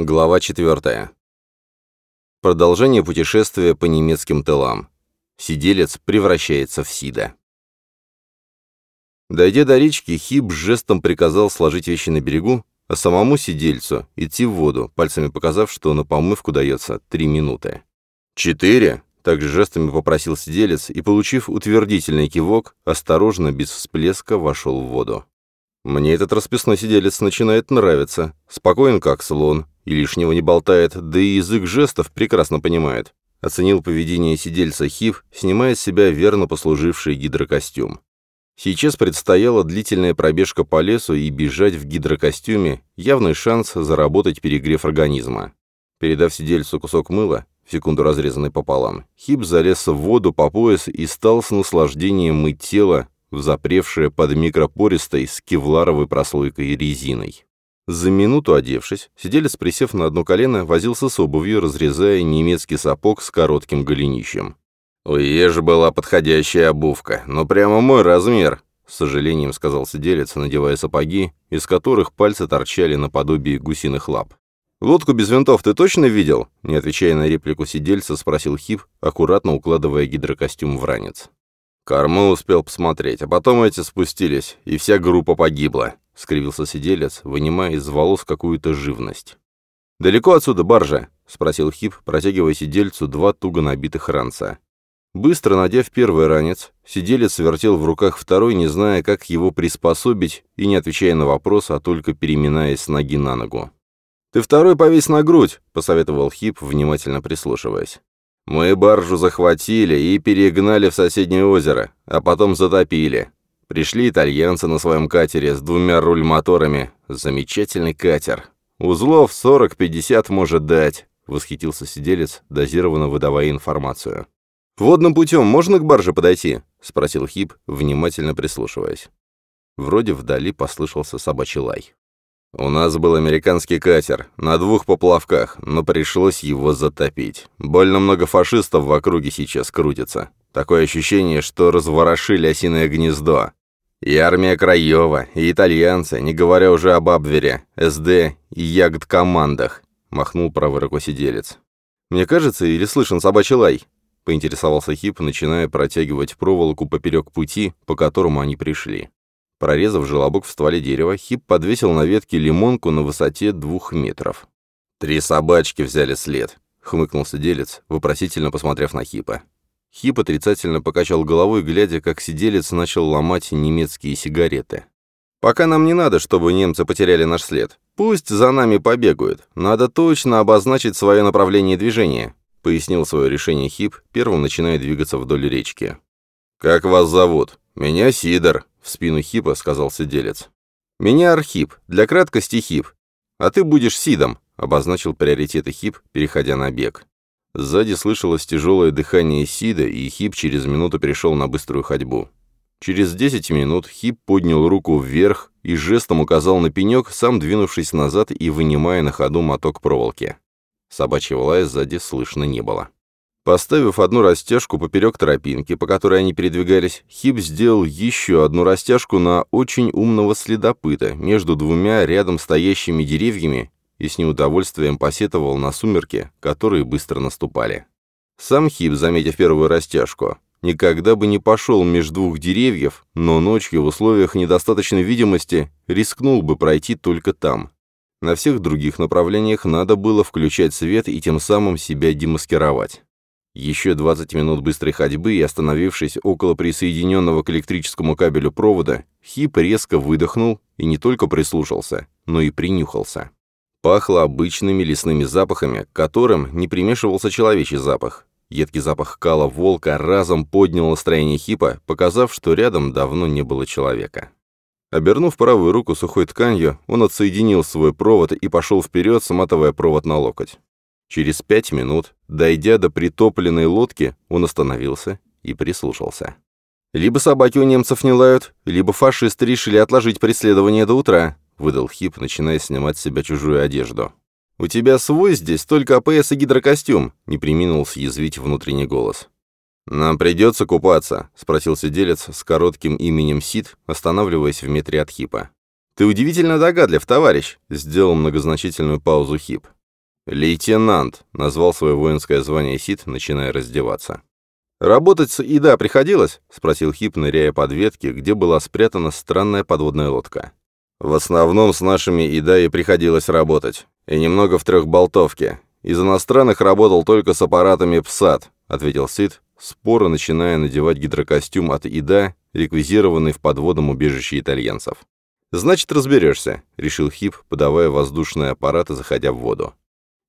Глава 4. Продолжение путешествия по немецким тылам. Сиделец превращается в Сида. Дойдя до речки, Хиб жестом приказал сложить вещи на берегу, а самому сидельцу идти в воду, пальцами показав, что на помывку дается три минуты. «Четыре?» — также жестами попросил сиделец и, получив утвердительный кивок, осторожно, без всплеска, вошел в воду. Мне этот расписной сиделец начинает нравиться. Спокоен, как слон, и лишнего не болтает, да и язык жестов прекрасно понимает. Оценил поведение сидельца Хив, снимая с себя верно послуживший гидрокостюм. Сейчас предстояла длительная пробежка по лесу и бежать в гидрокостюме – явный шанс заработать перегрев организма. Передав сидельцу кусок мыла, в секунду разрезанный пополам, Хип залез в воду по пояс и стал с наслаждением мыть тело, в запревшее под микропористой с кевларовой прослойкой резиной. За минуту одевшись, сиделец, присев на одно колено, возился с обувью, разрезая немецкий сапог с коротким голенищем. «У Ежи была подходящая обувка, но прямо мой размер», — с сожалением сказал сиделец, надевая сапоги, из которых пальцы торчали наподобие гусиных лап. «Лодку без винтов ты точно видел?» Не отвечая на реплику сидельца, спросил Хип, аккуратно укладывая гидрокостюм в ранец. Корму успел посмотреть, а потом эти спустились, и вся группа погибла», — скривился сиделец, вынимая из волос какую-то живность. «Далеко отсюда баржа?» — спросил Хип, протягивая сидельцу два туго набитых ранца. Быстро надев первый ранец, сиделец вертел в руках второй, не зная, как его приспособить, и не отвечая на вопрос, а только переминаясь с ноги на ногу. «Ты второй повесь на грудь», — посоветовал Хип, внимательно прислушиваясь. Мы баржу захватили и перегнали в соседнее озеро, а потом затопили. Пришли итальянцы на своем катере с двумя руль-моторами. Замечательный катер. Узлов 40-50 может дать, восхитился сиделец, дозированно выдавая информацию. «Водным путем можно к барже подойти?» — спросил Хип, внимательно прислушиваясь. Вроде вдали послышался собачий лай. «У нас был американский катер, на двух поплавках, но пришлось его затопить. Больно много фашистов в округе сейчас крутится. Такое ощущение, что разворошили осиное гнездо. И Армия Крайова, и итальянцы, не говоря уже об Абвере, СД и ягдкомандах», — махнул правый рукой сиделец. «Мне кажется, или слышен собачий лай?» — поинтересовался Хип, начиная протягивать проволоку поперек пути, по которому они пришли. Прорезав желобок в стволе дерева, Хип подвесил на ветке лимонку на высоте двух метров. «Три собачки взяли след», — хмыкнул сиделец, вопросительно посмотрев на Хипа. Хип отрицательно покачал головой, глядя, как сиделец начал ломать немецкие сигареты. «Пока нам не надо, чтобы немцы потеряли наш след. Пусть за нами побегают. Надо точно обозначить свое направление движения», — пояснил свое решение Хип, первым начиная двигаться вдоль речки. «Как вас зовут? Меня Сидор», в спину Хипа сказал сиделец. «Меня Архип, для краткости Хип. А ты будешь Сидом», — обозначил приоритеты Хип, переходя на бег. Сзади слышалось тяжелое дыхание Сида, и Хип через минуту перешел на быструю ходьбу. Через 10 минут Хип поднял руку вверх и жестом указал на пенек, сам двинувшись назад и вынимая на ходу моток проволоки. Собачьего лая сзади слышно не было. Поставив одну растяжку поперек тропинки, по которой они передвигались, Хип сделал еще одну растяжку на очень умного следопыта между двумя рядом стоящими деревьями и с неудовольствием посетовал на сумерки, которые быстро наступали. Сам Хип, заметив первую растяжку, никогда бы не пошел между двух деревьев, но ночью в условиях недостаточной видимости рискнул бы пройти только там. На всех других направлениях надо было включать свет и тем самым себя демаскировать. Еще 20 минут быстрой ходьбы и, остановившись около присоединенного к электрическому кабелю провода, Хип резко выдохнул и не только прислушался, но и принюхался. Пахло обычными лесными запахами, к которым не примешивался человечий запах. Едкий запах кала волка разом поднял настроение Хипа, показав, что рядом давно не было человека. Обернув правую руку сухой тканью, он отсоединил свой провод и пошел вперед, сматывая провод на локоть. Через пять минут, дойдя до притопленной лодки, он остановился и прислушался. «Либо собаки у немцев не лают, либо фашисты решили отложить преследование до утра», выдал Хип, начиная снимать с себя чужую одежду. «У тебя свой здесь, только АПС и гидрокостюм», не преминул съязвить внутренний голос. «Нам придется купаться?» — спросил сиделец с коротким именем Сид, останавливаясь в метре от Хипа. «Ты удивительно догадлив, товарищ», — сделал многозначительную паузу Хип. «Лейтенант», — назвал свое воинское звание Сид, начиная раздеваться. «Работать с ИДА приходилось?» — спросил Хип, ныряя под ветки, где была спрятана странная подводная лодка. «В основном с нашими ИДА и приходилось работать. И немного в трехболтовке. Из иностранных работал только с аппаратами ПСАД», — ответил Сид, споро начиная надевать гидрокостюм от ИДА, реквизированный в подводном убежище итальянцев. «Значит, разберешься», — решил Хип, подавая воздушный аппарат и заходя в воду.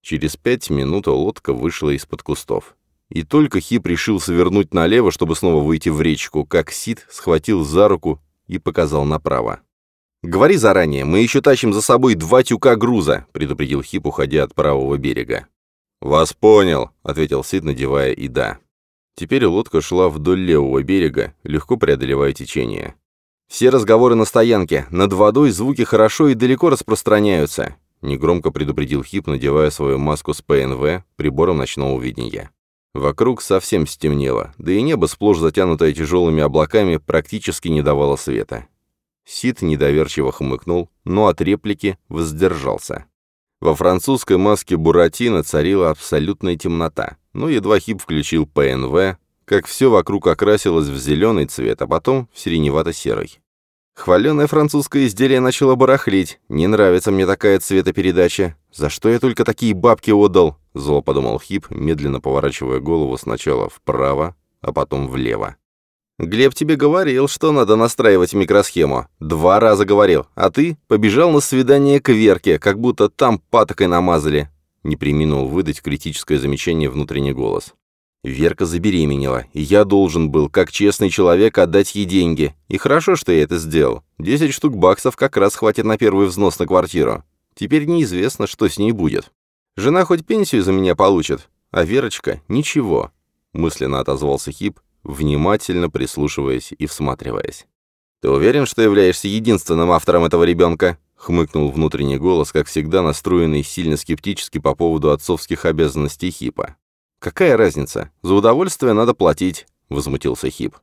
Через пять минут лодка вышла из-под кустов. И только Хип решил свернуть налево, чтобы снова выйти в речку, как Сид схватил за руку и показал направо. «Говори заранее, мы еще тащим за собой два тюка груза», — предупредил Хип, уходя от правого берега. «Вас понял», — ответил Сид, надевая и да. Теперь лодка шла вдоль левого берега, легко преодолевая течение. «Все разговоры на стоянке. Над водой звуки хорошо и далеко распространяются», — негромко предупредил Хип, надевая свою маску с ПНВ, прибором ночного видения. Вокруг совсем стемнело, да и небо, сплошь затянутое тяжелыми облаками, практически не давало света. Сид недоверчиво хмыкнул, но от реплики воздержался. Во французской маске Буратино царила абсолютная темнота, но едва Хип включил ПНВ, как все вокруг окрасилось в зеленый цвет, а потом в сиреневато-серый. Хваленое французское изделие начало барахлить. Не нравится мне такая цветопередача. За что я только такие бабки отдал? Зло подумал Хип, медленно поворачивая голову сначала вправо, а потом влево. «Глеб тебе говорил, что надо настраивать микросхему. Два раза говорил. А ты побежал на свидание к Верке, как будто там патокой намазали». Не приминул выдать критическое замечание внутренний голос. Верка забеременела, и я должен был, как честный человек, отдать ей деньги. И хорошо, что я это сделал. Десять штук баксов как раз хватит на первый взнос на квартиру. Теперь неизвестно, что с ней будет. Жена хоть пенсию за меня получит, а Верочка — ничего. Мысленно отозвался Хип, внимательно прислушиваясь и всматриваясь. «Ты уверен, что являешься единственным автором этого ребенка?» — хмыкнул внутренний голос, как всегда настроенный сильно скептически по поводу отцовских обязанностей Хипа. «Какая разница? За удовольствие надо платить», — возмутился Хип.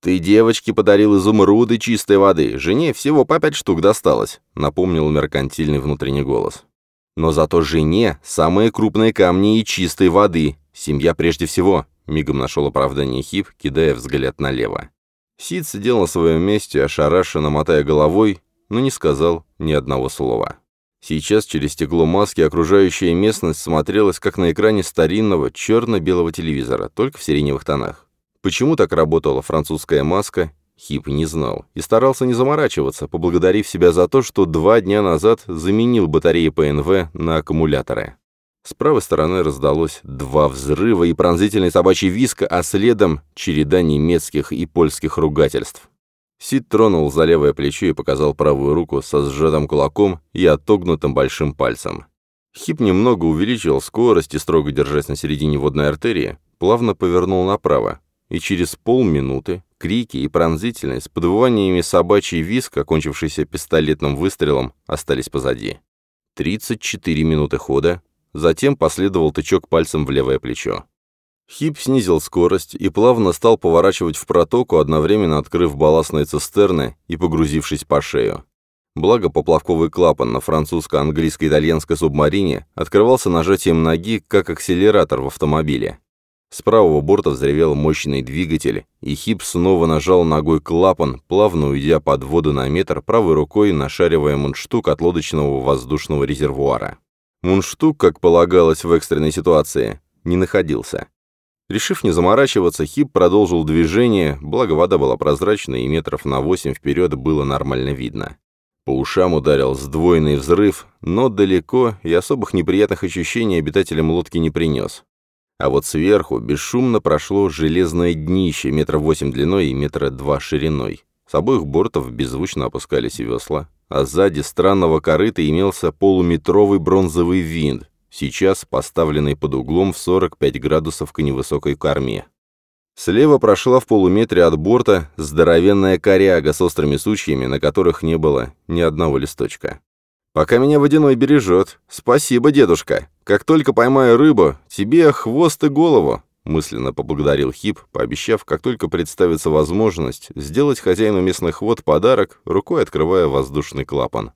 «Ты девочке подарил изумруды чистой воды, жене всего по пять штук досталось», — напомнил меркантильный внутренний голос. «Но зато жене самые крупные камни и чистой воды. Семья прежде всего», — мигом нашел оправдание Хип, кидая взгляд налево. Сид сидел на своем месте, ошарашенно мотая головой, но не сказал ни одного слова. Сейчас через стекло маски окружающая местность смотрелась как на экране старинного черно-белого телевизора, только в сиреневых тонах. Почему так работала французская маска, Хип не знал и старался не заморачиваться, поблагодарив себя за то, что два дня назад заменил батареи ПНВ на аккумуляторы. С правой стороны раздалось два взрыва и пронзительный собачий виск, а следом череда немецких и польских ругательств. Сид тронул за левое плечо и показал правую руку со сжатым кулаком и отогнутым большим пальцем. Хип немного увеличил скорость и, строго держась на середине водной артерии, плавно повернул направо, и через полминуты крики и пронзительность с подвываниями собачий виск, окончившийся пистолетным выстрелом, остались позади. 34 минуты хода, затем последовал тычок пальцем в левое плечо. Хип снизил скорость и плавно стал поворачивать в протоку, одновременно открыв балластные цистерны и погрузившись по шею. Благо поплавковый клапан на французско-английско-итальянской субмарине открывался нажатием ноги, как акселератор в автомобиле. С правого борта взревел мощный двигатель, и Хип снова нажал ногой клапан, плавно уйдя под воду на метр, правой рукой нашаривая мундштук от лодочного воздушного резервуара. Мундштук, как полагалось в экстренной ситуации, не находился. Решив не заморачиваться, Хип продолжил движение, благо вода была прозрачной и метров на восемь вперед было нормально видно. По ушам ударил сдвоенный взрыв, но далеко и особых неприятных ощущений обитателям лодки не принес. А вот сверху бесшумно прошло железное днище, метра восемь длиной и метра два шириной. С обоих бортов беззвучно опускались весла, а сзади странного корыта имелся полуметровый бронзовый винт, сейчас поставленный под углом в 45 градусов к невысокой корме. Слева прошла в полуметре от борта здоровенная коряга с острыми сучьями, на которых не было ни одного листочка. «Пока меня водяной бережет. Спасибо, дедушка. Как только поймаю рыбу, тебе хвост и голову», мысленно поблагодарил Хип, пообещав, как только представится возможность, сделать хозяину местных вод подарок, рукой открывая воздушный клапан.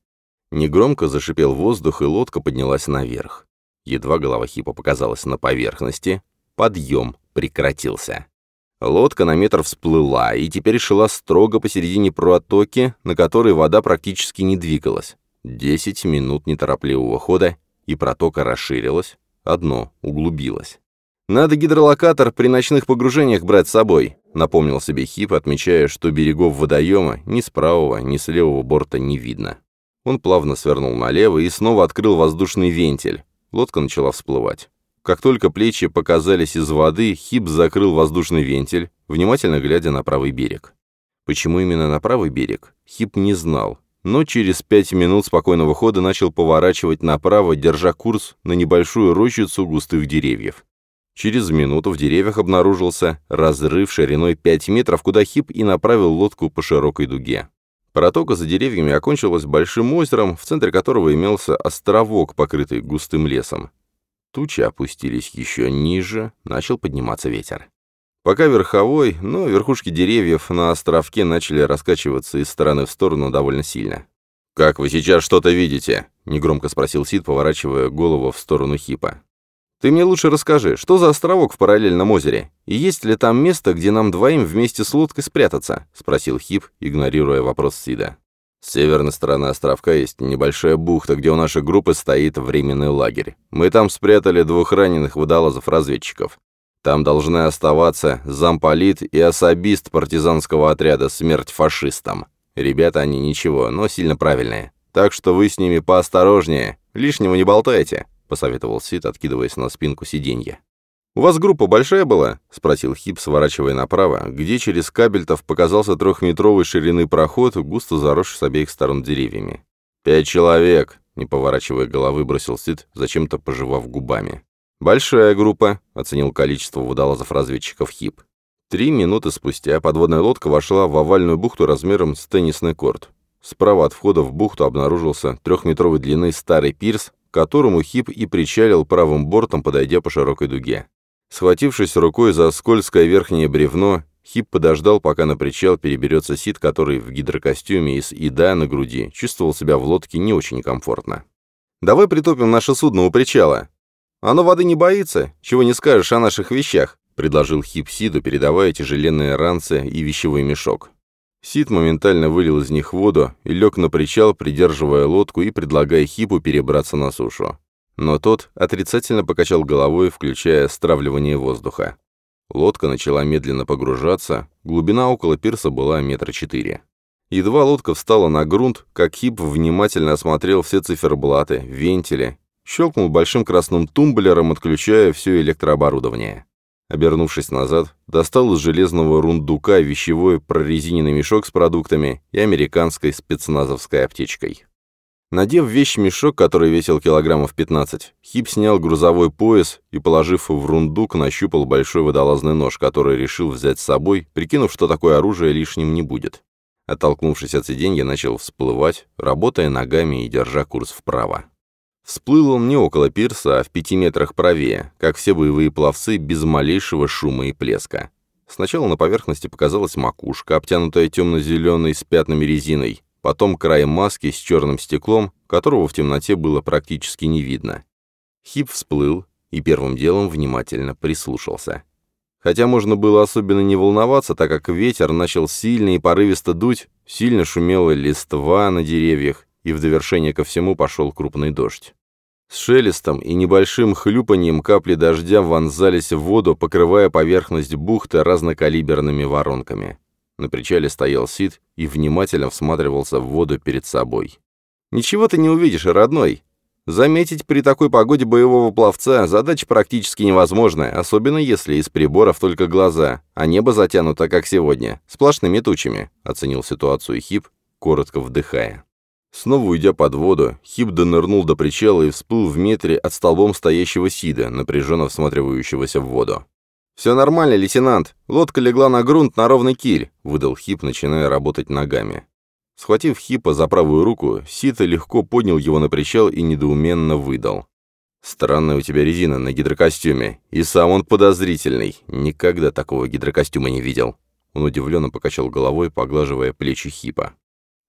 Негромко зашипел воздух, и лодка поднялась наверх. Едва голова Хипа показалась на поверхности, подъем прекратился. Лодка на метр всплыла и теперь шла строго посередине протоки, на которой вода практически не двигалась. Десять минут неторопливого хода, и протока расширилась, одно углубилось. «Надо гидролокатор при ночных погружениях брать с собой», напомнил себе Хип, отмечая, что берегов водоема ни с правого, ни с левого борта не видно. Он плавно свернул налево и снова открыл воздушный вентиль. Лодка начала всплывать. Как только плечи показались из воды, Хип закрыл воздушный вентиль, внимательно глядя на правый берег. Почему именно на правый берег, Хип не знал, но через пять минут спокойного хода начал поворачивать направо, держа курс на небольшую рощицу густых деревьев. Через минуту в деревьях обнаружился разрыв шириной 5 метров, куда Хип и направил лодку по широкой дуге. Протока за деревьями окончилась большим озером, в центре которого имелся островок, покрытый густым лесом. Тучи опустились еще ниже, начал подниматься ветер. Пока верховой, но верхушки деревьев на островке начали раскачиваться из стороны в сторону довольно сильно. «Как вы сейчас что-то видите?» — негромко спросил Сид, поворачивая голову в сторону Хипа. «Ты мне лучше расскажи, что за островок в параллельном озере? И есть ли там место, где нам двоим вместе с лодкой спрятаться?» — спросил Хип, игнорируя вопрос Сида. С северной стороны островка есть небольшая бухта, где у нашей группы стоит временный лагерь. Мы там спрятали двух раненых водолазов-разведчиков. Там должны оставаться замполит и особист партизанского отряда «Смерть фашистам». Ребята они ничего, но сильно правильные. Так что вы с ними поосторожнее, лишнего не болтайте», — посоветовал Сид, откидываясь на спинку сиденья. «У вас группа большая была?» — спросил Хип, сворачивая направо, где через кабельтов показался трехметровой ширины проход, густо заросший с обеих сторон деревьями. «Пять человек!» — не поворачивая головы, бросил Сид, зачем-то пожевав губами. «Большая группа», — оценил количество водолазов-разведчиков Хип. Три минуты спустя подводная лодка вошла в овальную бухту размером с теннисный корт. Справа от входа в бухту обнаружился трехметровой длины старый пирс, к которому Хип и причалил правым бортом, подойдя по широкой дуге. Схватившись рукой за скользкое верхнее бревно, Хип подождал, пока на причал переберется Сид, который в гидрокостюме из ИДА на груди чувствовал себя в лодке не очень комфортно. «Давай притопим наше судно у причала. Оно воды не боится, чего не скажешь о наших вещах», — предложил Хип Сиду, передавая тяжеленные ранцы и вещевой мешок. Сид моментально вылил из них воду и лег на причал, придерживая лодку и предлагая Хипу перебраться на сушу. Но тот отрицательно покачал головой, включая стравливание воздуха. Лодка начала медленно погружаться, глубина около пирса была метра четыре. Едва лодка встала на грунт, как Хип внимательно осмотрел все циферблаты, вентили, щелкнул большим красным тумблером, отключая все электрооборудование. Обернувшись назад, достал из железного рундука вещевой прорезиненный мешок с продуктами и американской спецназовской аптечкой. Надев вещь-мешок, который весил килограммов 15, Хип снял грузовой пояс и, положив в рундук, нащупал большой водолазный нож, который решил взять с собой, прикинув, что такое оружие лишним не будет. Оттолкнувшись от сиденья, начал всплывать, работая ногами и держа курс вправо. Всплыл он не около пирса, а в пяти метрах правее, как все боевые пловцы, без малейшего шума и плеска. Сначала на поверхности показалась макушка, обтянутая темно-зеленой с пятнами резиной, потом край маски с черным стеклом, которого в темноте было практически не видно. Хип всплыл и первым делом внимательно прислушался. Хотя можно было особенно не волноваться, так как ветер начал сильно и порывисто дуть, сильно шумела листва на деревьях, и в довершение ко всему пошел крупный дождь. С шелестом и небольшим хлюпаньем капли дождя вонзались в воду, покрывая поверхность бухты разнокалиберными воронками. На причале стоял Сид и внимательно всматривался в воду перед собой. «Ничего ты не увидишь, родной. Заметить при такой погоде боевого пловца задача практически невозможная, особенно если из приборов только глаза, а небо затянуто, как сегодня, сплошными тучами», — оценил ситуацию Хип, коротко вдыхая. Снова уйдя под воду, Хип донырнул до причала и всплыл в метре от столбом стоящего Сида, напряженно всматривающегося в воду. «Все нормально, лейтенант. Лодка легла на грунт на ровный киль», — выдал Хип, начиная работать ногами. Схватив Хипа за правую руку, Сита легко поднял его на причал и недоуменно выдал. «Странная у тебя резина на гидрокостюме, и сам он подозрительный. Никогда такого гидрокостюма не видел». Он удивленно покачал головой, поглаживая плечи Хипа.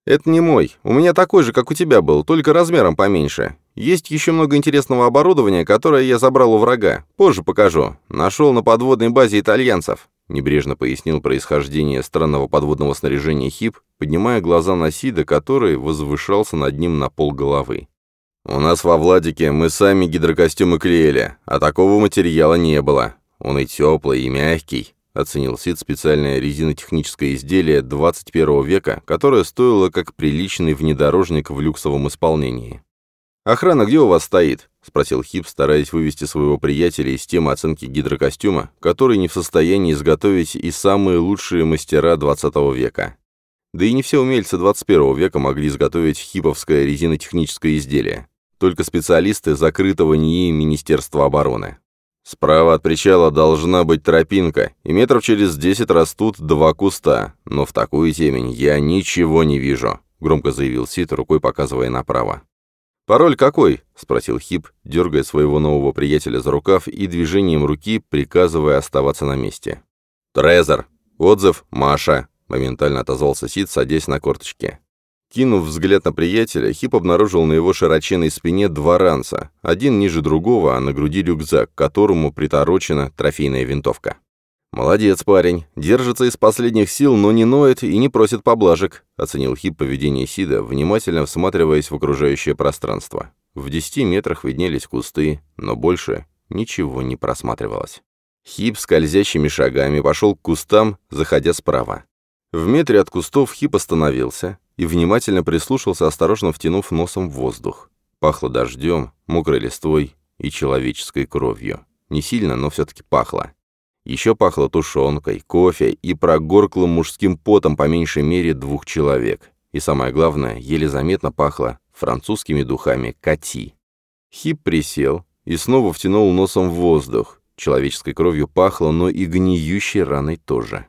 «Это не мой. У меня такой же, как у тебя был, только размером поменьше. Есть еще много интересного оборудования, которое я забрал у врага. Позже покажу. Нашел на подводной базе итальянцев. Небрежно пояснил происхождение странного подводного снаряжения Хип, поднимая глаза на Сида, который возвышался над ним на пол головы. «У нас во Владике мы сами гидрокостюмы клеили, а такого материала не было. Он и теплый, и мягкий», — оценил Сид специальное резинотехническое изделие 21 века, которое стоило как приличный внедорожник в люксовом исполнении. «Охрана где у вас стоит?» — спросил Хип, стараясь вывести своего приятеля из темы оценки гидрокостюма, который не в состоянии изготовить и самые лучшие мастера 20 века. Да и не все умельцы 21 века могли изготовить хиповское резинотехническое изделие. Только специалисты закрытого НИИ Министерства обороны. Справа от причала должна быть тропинка, и метров через десять растут два куста, но в такую темень я ничего не вижу», — громко заявил Сит, рукой показывая направо. «Пароль какой?» — спросил Хип, дергая своего нового приятеля за рукав и движением руки приказывая оставаться на месте. «Трезор! Отзыв Маша!» — моментально отозвался Сид, садясь на корточки. Кинув взгляд на приятеля, Хип обнаружил на его широченной спине два ранца, один ниже другого, а на груди рюкзак, к которому приторочена трофейная винтовка. «Молодец, парень. Держится из последних сил, но не ноет и не просит поблажек», — оценил Хип поведение Сида, внимательно всматриваясь в окружающее пространство. В десяти метрах виднелись кусты, но больше ничего не просматривалось. Хип скользящими шагами пошел к кустам, заходя справа. В метре от кустов Хип остановился и внимательно прислушался, осторожно втянув носом в воздух. Пахло дождем, мокрой листвой и человеческой кровью. Не сильно, но все-таки пахло. Еще пахло тушенкой, кофе и прогорклым мужским потом по меньшей мере двух человек. И самое главное, еле заметно пахло французскими духами «Кати». Хип присел и снова втянул носом в воздух. Человеческой кровью пахло, но и гниющей раной тоже.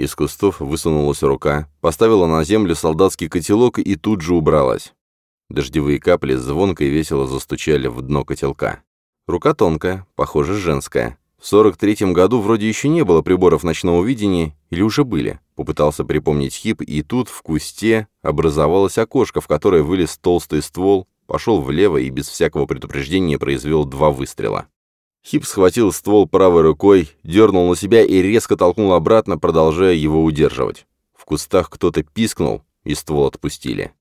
Из кустов высунулась рука, поставила на землю солдатский котелок и тут же убралась. Дождевые капли звонко и весело застучали в дно котелка. Рука тонкая, похоже, женская. В 43-м году вроде еще не было приборов ночного видения, или уже были. Попытался припомнить хип, и тут в кусте образовалось окошко, в которое вылез толстый ствол, пошел влево и без всякого предупреждения произвел два выстрела. Хип схватил ствол правой рукой, дернул на себя и резко толкнул обратно, продолжая его удерживать. В кустах кто-то пискнул, и ствол отпустили.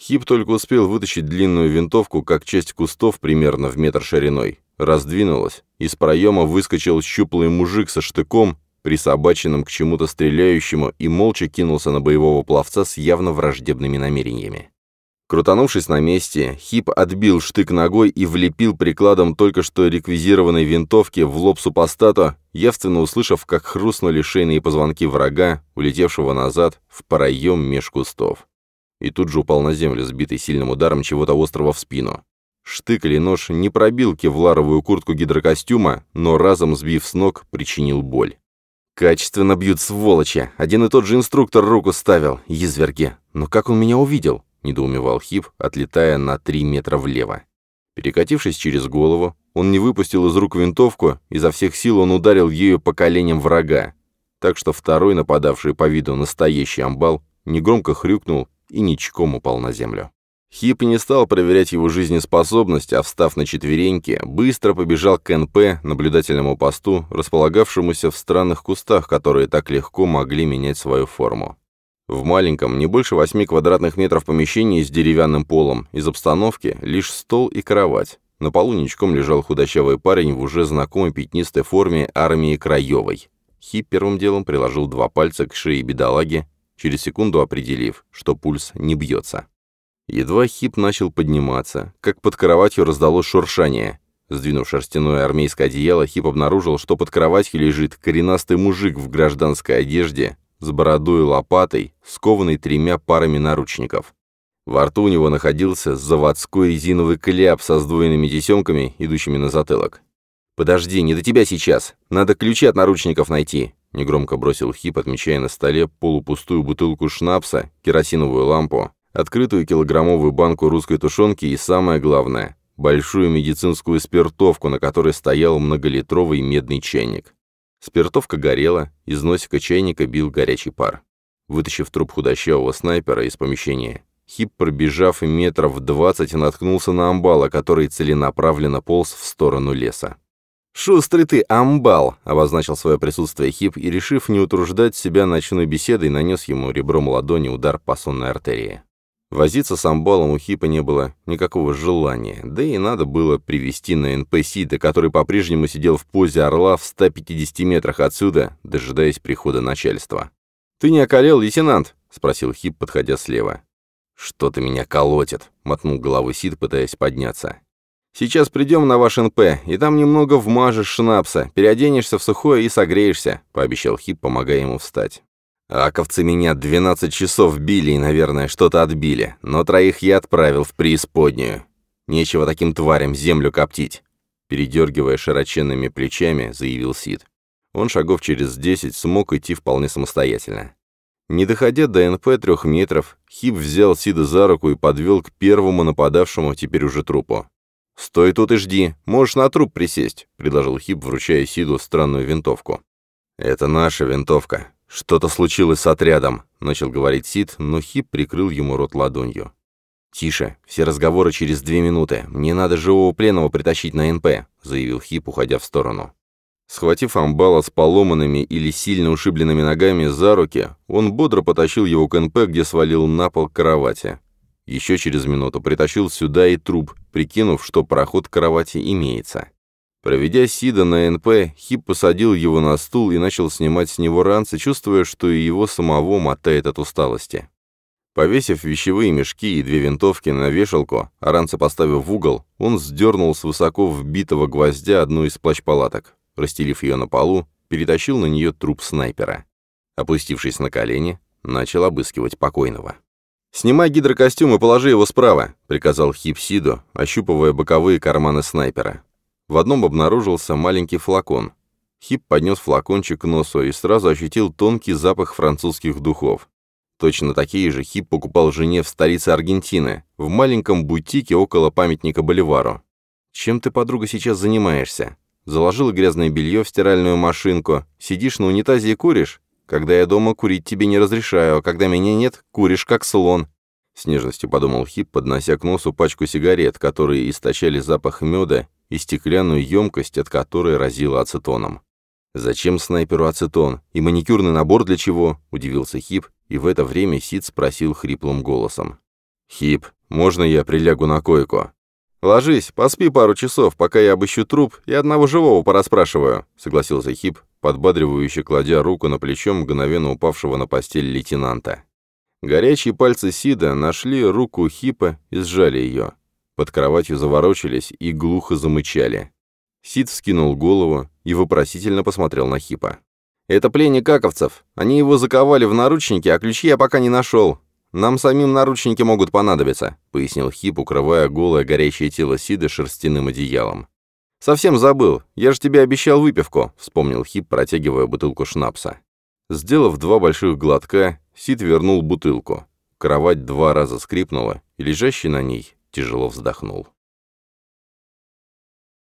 Хип только успел вытащить длинную винтовку, как часть кустов примерно в метр шириной раздвинулась. Из проема выскочил щуплый мужик со штыком, присобаченным к чему-то стреляющему, и молча кинулся на боевого пловца с явно враждебными намерениями. Крутанувшись на месте, Хип отбил штык ногой и влепил прикладом только что реквизированной винтовки в лоб супостата, явственно услышав, как хрустнули шейные позвонки врага, улетевшего назад в проем меж кустов. И тут же упал на землю, сбитый сильным ударом чего-то острого в спину. Штык или нож не пробил кевларовую куртку гидрокостюма, но разом сбив с ног, причинил боль. «Качественно бьют, сволочи! Один и тот же инструктор руку ставил, язверги! Но как он меня увидел?» — недоумевал Хип, отлетая на три метра влево. Перекатившись через голову, он не выпустил из рук винтовку, изо всех сил он ударил ею по коленям врага, так что второй, нападавший по виду настоящий амбал, негромко хрюкнул и ничком упал на землю. Хип не стал проверять его жизнеспособность, а, встав на четвереньки, быстро побежал к НП, наблюдательному посту, располагавшемуся в странных кустах, которые так легко могли менять свою форму. В маленьком, не больше восьми квадратных метров помещении с деревянным полом, из обстановки лишь стол и кровать. На полу ничком лежал худощавый парень в уже знакомой пятнистой форме армии Краевой. Хип первым делом приложил два пальца к шее бедолаги, через секунду определив, что пульс не бьется. Едва Хип начал подниматься, как под кроватью раздалось шуршание. Сдвинув шерстяное армейское одеяло, Хип обнаружил, что под кроватью лежит коренастый мужик в гражданской одежде, с бородой и лопатой, скованный тремя парами наручников. Во рту у него находился заводской резиновый кляп со сдвоенными тесемками, идущими на затылок. «Подожди, не до тебя сейчас. Надо ключи от наручников найти», — негромко бросил Хип, отмечая на столе полупустую бутылку шнапса, керосиновую лампу, открытую килограммовую банку русской тушенки и, самое главное, большую медицинскую спиртовку, на которой стоял многолитровый медный чайник. Спиртовка горела, из носика чайника бил горячий пар. Вытащив труп худощавого снайпера из помещения, Хип, пробежав метров двадцать, наткнулся на амбала, который целенаправленно полз в сторону леса. «Шустрый ты, амбал!» — обозначил свое присутствие Хип и, решив не утруждать себя ночной беседой, нанес ему ребром ладони удар по сонной артерии. Возиться с амбалом у Хипа не было никакого желания, да и надо было привести на НП Сида, который по-прежнему сидел в позе орла в 150 метрах отсюда, дожидаясь прихода начальства. «Ты не околел, лейтенант?» — спросил Хип, подходя слева. «Что-то меня колотит», — мотнул головой Сид, пытаясь подняться. Сейчас придем на ваш НП, и там немного вмажешь шнапса, переоденешься в сухое и согреешься», — пообещал Хип, помогая ему встать. «Аковцы меня 12 часов били и, наверное, что-то отбили, но троих я отправил в преисподнюю. Нечего таким тварям землю коптить», — передергивая широченными плечами, заявил Сид. Он шагов через десять смог идти вполне самостоятельно. Не доходя до НП трех метров, Хип взял Сида за руку и подвел к первому нападавшему, теперь уже трупу. «Стой тут и жди. Можешь на труп присесть», — предложил Хип, вручая Сиду странную винтовку. «Это наша винтовка. Что-то случилось с отрядом», — начал говорить Сид, но Хип прикрыл ему рот ладонью. «Тише. Все разговоры через две минуты. Мне надо живого пленного притащить на НП», — заявил Хип, уходя в сторону. Схватив амбала с поломанными или сильно ушибленными ногами за руки, он бодро потащил его к НП, где свалил на пол кровати. Еще через минуту притащил сюда и труп, прикинув, что проход к кровати имеется. Проведя Сида на НП, Хип посадил его на стул и начал снимать с него ранцы, чувствуя, что и его самого мотает от усталости. Повесив вещевые мешки и две винтовки на вешалку, а ранцы поставив в угол, он сдернул с высоко вбитого гвоздя одну из плащ-палаток. Расстелив ее на полу, перетащил на нее труп снайпера. Опустившись на колени, начал обыскивать покойного. «Снимай гидрокостюм и положи его справа», — приказал Хип Сиду, ощупывая боковые карманы снайпера. В одном обнаружился маленький флакон. Хип поднес флакончик к носу и сразу ощутил тонкий запах французских духов. Точно такие же Хип покупал жене в столице Аргентины, в маленьком бутике около памятника Боливару. «Чем ты, подруга, сейчас занимаешься? Заложила грязное белье в стиральную машинку, сидишь на унитазе и куришь? Когда я дома, курить тебе не разрешаю, а когда меня нет, куришь как слон». С нежностью подумал Хип, поднося к носу пачку сигарет, которые источали запах меда и стеклянную емкость, от которой разило ацетоном. «Зачем снайперу ацетон? И маникюрный набор для чего?» – удивился Хип, и в это время Сид спросил хриплым голосом. «Хип, можно я прилягу на койку?» «Ложись, поспи пару часов, пока я обыщу труп и одного живого пораспрашиваю», — согласился Хип, подбадривающе кладя руку на плечо мгновенно упавшего на постель лейтенанта. Горячие пальцы Сида нашли руку Хипа и сжали ее. Под кроватью заворочились и глухо замычали. Сид вскинул голову и вопросительно посмотрел на Хипа. «Это пленник Каковцев. Они его заковали в наручники, а ключи я пока не нашел. Нам самим наручники могут понадобиться», — пояснил Хип, укрывая голое горящее тело Сида шерстяным одеялом. «Совсем забыл. Я же тебе обещал выпивку», — вспомнил Хип, протягивая бутылку шнапса. Сделав два больших глотка, Сид вернул бутылку. Кровать два раза скрипнула, и лежащий на ней тяжело вздохнул.